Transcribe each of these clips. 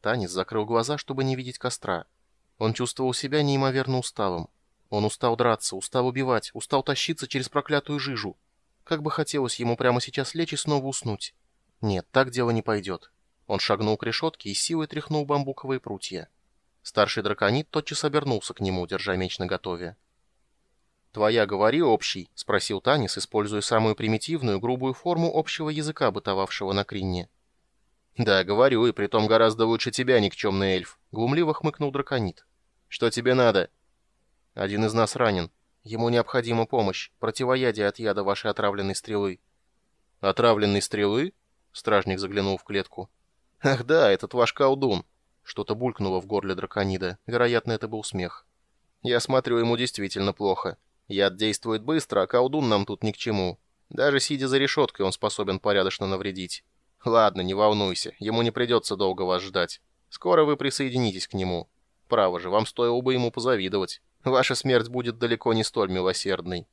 Танис закрыл глаза, чтобы не видеть костра. Он чувствовал себя неимоверно усталым. Он устал драться, устал убивать, устал тащиться через проклятую жижу. Как бы хотелось ему прямо сейчас лечь и снова уснуть. Нет, так дело не пойдет. Он шагнул к решетке и силой тряхнул бамбуковые прутья. Старший драконит тотчас обернулся к нему, держа меч наготове. «Твоя говори общий?» — спросил Танис, используя самую примитивную, грубую форму общего языка, бытовавшего на Кринне. «Да, говорю, и притом гораздо лучше тебя, никчемный эльф», — глумливо хмыкнул драконит. «Что тебе надо?» «Один из нас ранен. Ему необходима помощь, противоядие от яда вашей отравленной стрелы». «Отравленной стрелы?» — стражник заглянул в клетку. «Ах да, этот ваш колдун!» Что-то булькнуло в горле драконида. Вероятно, это был смех. «Я смотрю, ему действительно плохо. Яд действует быстро, а колдун нам тут ни к чему. Даже сидя за решеткой, он способен порядочно навредить. Ладно, не волнуйся, ему не придется долго вас ждать. Скоро вы присоединитесь к нему. Право же, вам стоило бы ему позавидовать. Ваша смерть будет далеко не столь милосердной».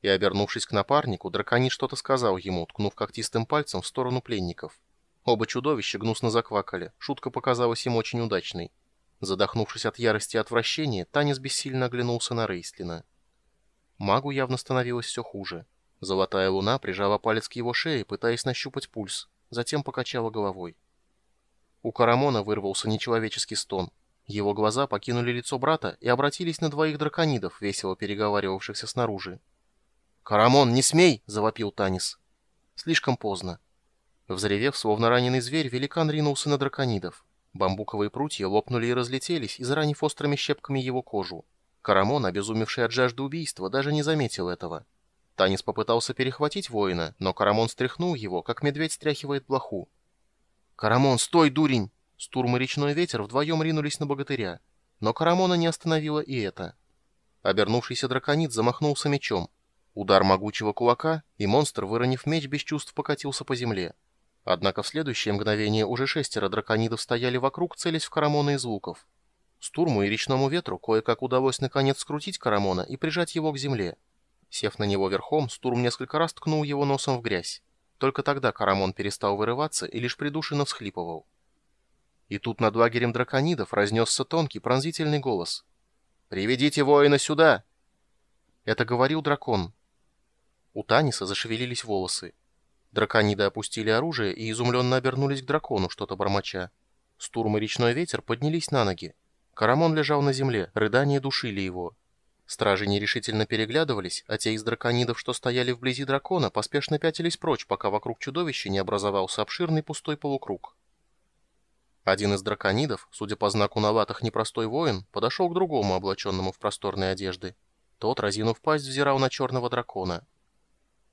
И, обернувшись к напарнику, драконит что-то сказал ему, ткнув когтистым пальцем в сторону пленников. Оба чудовища гнусно заквакали, шутка показалась им очень удачной. Задохнувшись от ярости и отвращения, Танис бессильно оглянулся на Рейстлина. Магу явно становилось все хуже. Золотая луна прижала палец к его шее, пытаясь нащупать пульс, затем покачала головой. У Карамона вырвался нечеловеческий стон. Его глаза покинули лицо брата и обратились на двоих драконидов, весело переговаривавшихся снаружи. «Карамон, не смей!» — завопил Танис. Слишком поздно. Взревев, словно раненый зверь, великан ринулся на драконидов. Бамбуковые прутья лопнули и разлетелись, изранив острыми щепками его кожу. Карамон, обезумевший от жажды убийства, даже не заметил этого. Танис попытался перехватить воина, но Карамон стряхнул его, как медведь стряхивает блоху. «Карамон, стой, дурень!» Стурм и речной ветер вдвоем ринулись на богатыря. Но Карамона не остановило и это. Обернувшийся драконит замахнулся мечом. Удар могучего кулака, и монстр, выронив меч, без чувств покатился по земле. Однако в следующее мгновение уже шестеро драконидов стояли вокруг, целясь в Карамона из луков. Стурму и речному ветру кое-как удалось наконец скрутить Карамона и прижать его к земле. Сев на него верхом, Стурм несколько раз ткнул его носом в грязь. Только тогда Карамон перестал вырываться и лишь придушенно всхлипывал. И тут над лагерем драконидов разнесся тонкий пронзительный голос. «Приведите воина сюда!» Это говорил дракон. У Таниса зашевелились волосы. Дракониды опустили оружие и изумленно обернулись к дракону, что-то бормоча. Стурм и речной ветер поднялись на ноги. Карамон лежал на земле, рыдания душили его. Стражи нерешительно переглядывались, а те из драконидов, что стояли вблизи дракона, поспешно пятились прочь, пока вокруг чудовища не образовался обширный пустой полукруг. Один из драконидов, судя по знаку на латах непростой воин, подошел к другому, облаченному в просторные одежды. Тот, разинув пасть, взирал на черного дракона.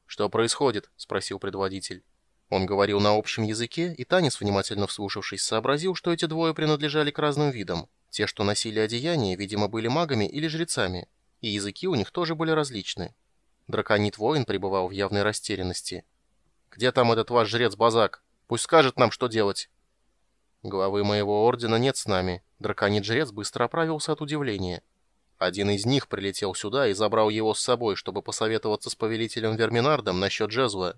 «Что происходит?» — спросил предводитель. Он говорил на общем языке, и Танис, внимательно вслушавшись, сообразил, что эти двое принадлежали к разным видам. Те, что носили одеяние, видимо, были магами или жрецами, и языки у них тоже были различны. Драконит-воин пребывал в явной растерянности. «Где там этот ваш жрец Базак? Пусть скажет нам, что делать!» «Главы моего ордена нет с нами». Драконит-жрец быстро оправился от удивления. Один из них прилетел сюда и забрал его с собой, чтобы посоветоваться с повелителем Верминардом насчет жезла.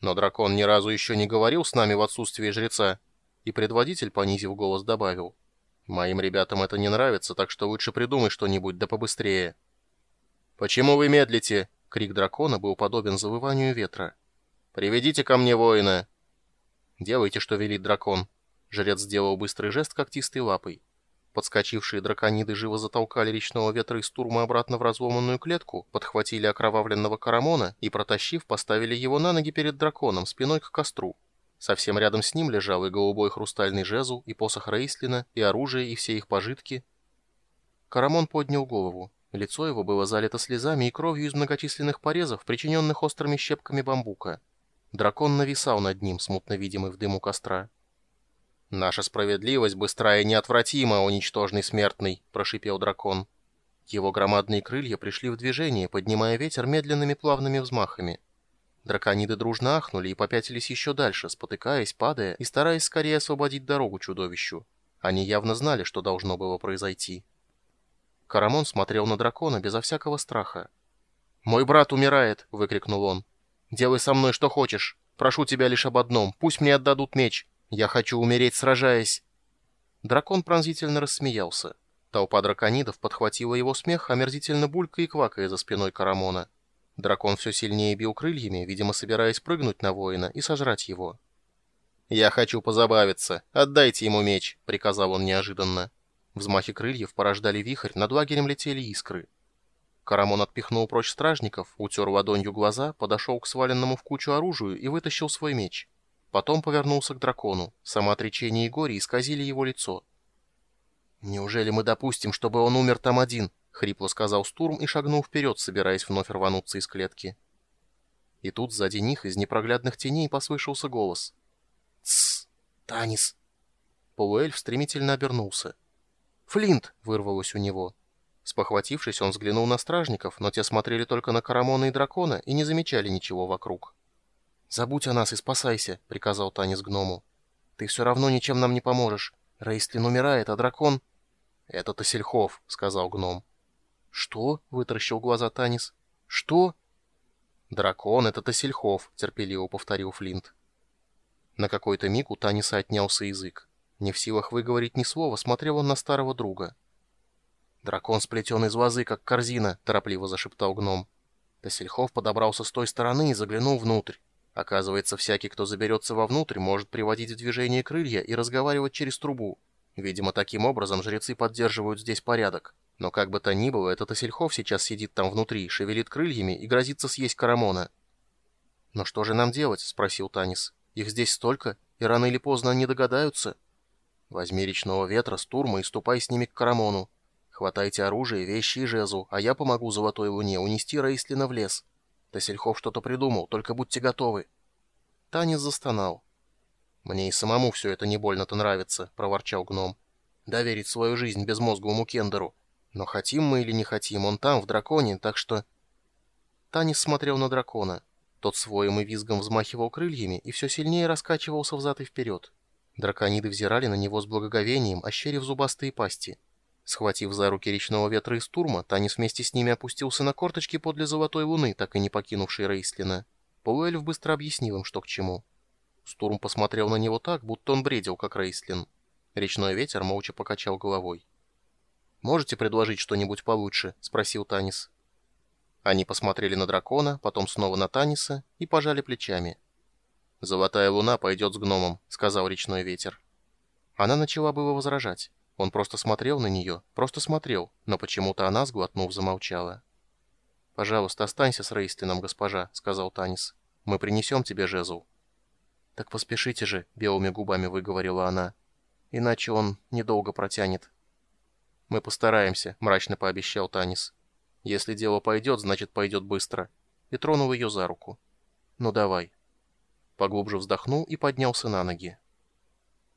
Но дракон ни разу еще не говорил с нами в отсутствии жреца, и предводитель, понизив голос, добавил. «Моим ребятам это не нравится, так что лучше придумай что-нибудь, да побыстрее». «Почему вы медлите?» — крик дракона был подобен завыванию ветра. «Приведите ко мне воина!» «Делайте, что велит дракон». Жрец сделал быстрый жест когтистой лапой. Подскочившие дракониды живо затолкали речного ветра из турма обратно в разломанную клетку, подхватили окровавленного карамона и, протащив, поставили его на ноги перед драконом, спиной к костру. Совсем рядом с ним лежал и голубой хрустальный жезл, и посох Рейслина, и оружие, и все их пожитки. Карамон поднял голову. Лицо его было залито слезами и кровью из многочисленных порезов, причиненных острыми щепками бамбука. Дракон нависал над ним, смутно видимый в дыму костра. «Наша справедливость быстрая и неотвратима, о ничтожный смертный!» — прошипел дракон. Его громадные крылья пришли в движение, поднимая ветер медленными плавными взмахами. Дракониды дружно ахнули и попятились еще дальше, спотыкаясь, падая и стараясь скорее освободить дорогу чудовищу. Они явно знали, что должно было произойти. Карамон смотрел на дракона безо всякого страха. «Мой брат умирает!» — выкрикнул он. «Делай со мной что хочешь. Прошу тебя лишь об одном. Пусть мне отдадут меч. Я хочу умереть, сражаясь. Дракон пронзительно рассмеялся. Толпа драконидов подхватила его смех, омерзительно булька и квакая за спиной Карамона. Дракон все сильнее бил крыльями, видимо, собираясь прыгнуть на воина и сожрать его. «Я хочу позабавиться. Отдайте ему меч», — приказал он неожиданно. Взмахи крыльев порождали вихрь, над лагерем летели искры. Карамон отпихнул прочь стражников, утер ладонью глаза, подошел к сваленному в кучу оружию и вытащил свой меч. Потом повернулся к дракону. Самоотречение и горе исказили его лицо. «Неужели мы допустим, чтобы он умер там один?» — хрипло сказал Стурм и шагнул вперед, собираясь вновь рвануться из клетки. И тут сзади них из непроглядных теней послышался голос. «Тссс! Танис!» Полуэльф стремительно обернулся. «Флинт!» — вырвалось у него. Спохватившись, он взглянул на стражников, но те смотрели только на Карамона и дракона и не замечали ничего вокруг. «Забудь о нас и спасайся», — приказал Танис гному. «Ты все равно ничем нам не поможешь. Рейстлин умирает, а дракон...» «Это Тосельхов», — сказал гном. «Что?» — вытаращил глаза Танис. «Что?» «Дракон — это Тосельхов», — терпеливо повторил Флинт. На какой-то миг у Таниса отнялся язык. Не в силах выговорить ни слова, смотрел он на старого друга. «Дракон сплетен из лозы, как корзина», — торопливо зашептал гном. Тосельхов подобрался с той стороны и заглянул внутрь. Оказывается, всякий, кто заберется вовнутрь, может приводить в движение крылья и разговаривать через трубу. Видимо, таким образом жрецы поддерживают здесь порядок. Но как бы то ни было, этот Осельхов сейчас сидит там внутри, шевелит крыльями и грозится съесть Карамона. «Но что же нам делать?» — спросил Танис. «Их здесь столько, и рано или поздно они догадаются». «Возьми речного ветра, стурма и ступай с ними к Карамону. Хватайте оружие, вещи и жезу, а я помогу Золотой Луне унести Рейслина в лес». Тесельхов что-то придумал, только будьте готовы. Танец застонал. «Мне и самому все это не больно-то нравится», — проворчал гном. «Доверить свою жизнь безмозглому Кендеру. Но хотим мы или не хотим, он там, в драконе, так что...» Танис смотрел на дракона. Тот своим и визгом взмахивал крыльями и все сильнее раскачивался взад и вперед. Дракониды взирали на него с благоговением, ощерив зубастые пасти. Схватив за руки речного ветра из турма, Танис вместе с ними опустился на корточки подле Золотой Луны, так и не покинувшей Рейслина. Полуэльф быстро объяснил им, что к чему. Стурм посмотрел на него так, будто он бредил, как Рейслин. Речной ветер молча покачал головой. «Можете предложить что-нибудь получше?» — спросил Танис. Они посмотрели на дракона, потом снова на Таниса и пожали плечами. «Золотая луна пойдет с гномом», — сказал речной ветер. Она начала было возражать. Он просто смотрел на нее, просто смотрел, но почему-то она, сглотнув, замолчала. «Пожалуйста, останься с Рейстлином, госпожа», — сказал Танис. «Мы принесем тебе жезл». «Так поспешите же», — белыми губами выговорила она. «Иначе он недолго протянет». «Мы постараемся», — мрачно пообещал Танис. «Если дело пойдет, значит, пойдет быстро». И тронул ее за руку. «Ну давай». Поглубже вздохнул и поднялся на ноги.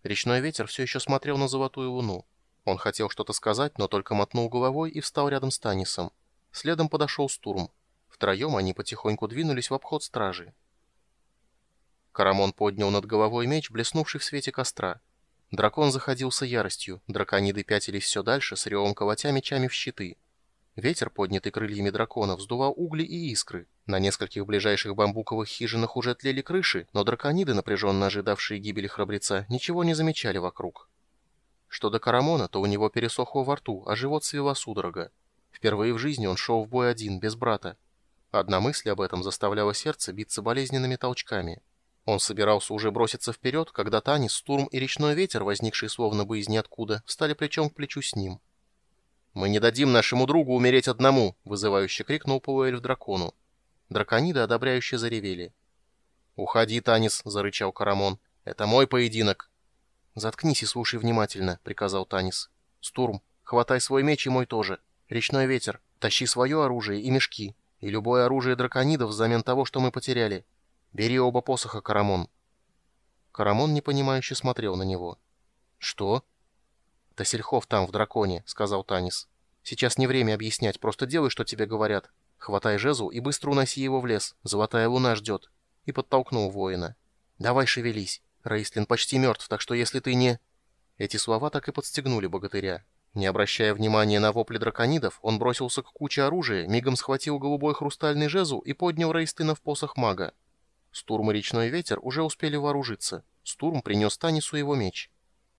Речной ветер все еще смотрел на золотую луну. Он хотел что-то сказать, но только мотнул головой и встал рядом с Танисом. Следом подошел Стурм. Втроем они потихоньку двинулись в обход стражи. Карамон поднял над головой меч, блеснувший в свете костра. Дракон заходился яростью, дракониды пятились все дальше, с ревом колотя мечами в щиты. Ветер, поднятый крыльями дракона, вздувал угли и искры. На нескольких ближайших бамбуковых хижинах уже тлели крыши, но дракониды, напряженно ожидавшие гибели храбреца, ничего не замечали вокруг. Что до Карамона, то у него пересохло во рту, а живот свела судорога. Впервые в жизни он шел в бой один, без брата. Одна мысль об этом заставляла сердце биться болезненными толчками. Он собирался уже броситься вперед, когда Танис, Стурм и Речной Ветер, возникшие словно бы из ниоткуда, встали плечом к плечу с ним. «Мы не дадим нашему другу умереть одному!» — вызывающе крикнул Пауэль дракону. Дракониды одобряюще заревели. «Уходи, Танис!» — зарычал Карамон. «Это мой поединок!» «Заткнись и слушай внимательно», — приказал Танис. «Стурм, хватай свой меч и мой тоже. Речной ветер, тащи свое оружие и мешки. И любое оружие драконидов взамен того, что мы потеряли. Бери оба посоха, Карамон». Карамон непонимающе смотрел на него. «Что?» «Тасельхов там, в драконе», — сказал Танис. «Сейчас не время объяснять, просто делай, что тебе говорят. Хватай жезл и быстро уноси его в лес. Золотая луна ждет». И подтолкнул воина. «Давай шевелись. Рейстлин почти мертв, так что если ты не...» Эти слова так и подстегнули богатыря. Не обращая внимания на вопли драконидов, он бросился к куче оружия, мигом схватил голубой хрустальный жезл и поднял Рейстлина в посох мага. Стурм и речной ветер уже успели вооружиться. Стурм принес Танису его меч.